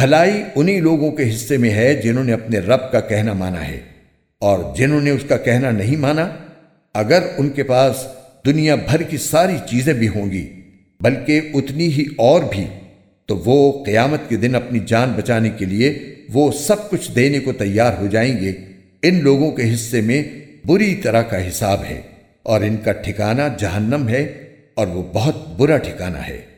بھلائی انہی لوگوں کے حصے میں ہے جنہوں نے اپنے رب کا کہنا مانا ہے اور جنہوں نے اس کا کہنا نہیں مانا، اگر ان کے پاس دنیا بھر کی ساری چیزیں بھی ہوں گی، بلکہ اتنی ہی اور بھی، تو وہ قیامت کے دن اپنی جان بچانے کے لیے وہ سب کچھ دینے کو تیار ہو جائیں گے۔ ان لوگوں کے حصے میں بری طرح کا حساب ہے اور ان کا ٹھکانہ جہنم ہے اور وہ بہت برا ٹھکانہ ہے۔